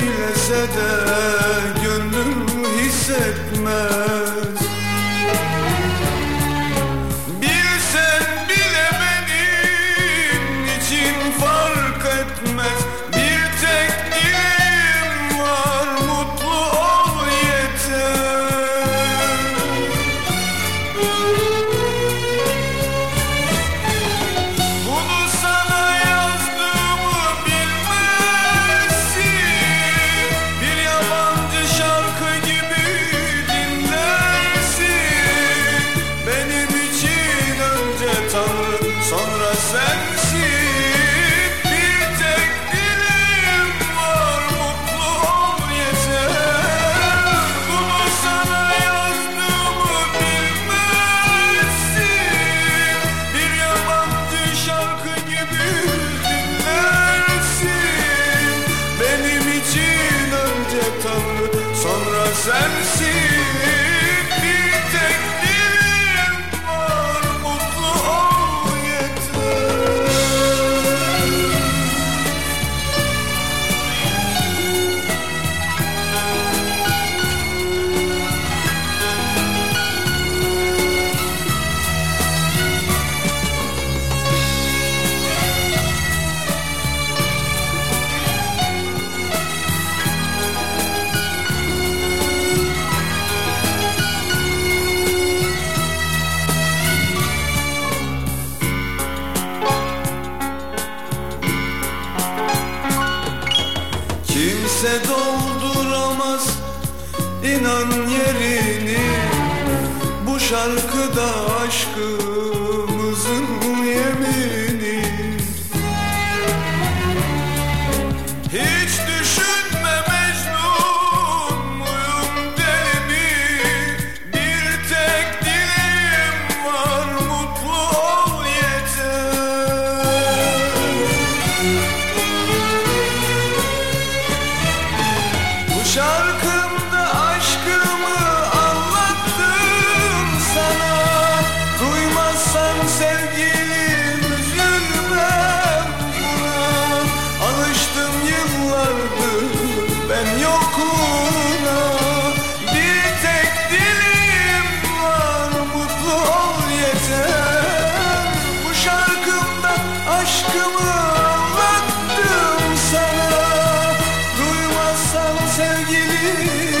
Söylese de gönlüm hissetmez see. inan yerini Bu şarkıda aşkımızın yemini. Hiç düşünme Mecnun muyum deli mi Bir tek dileğim var mutlu ol yeter. Bu şarkı sevgilim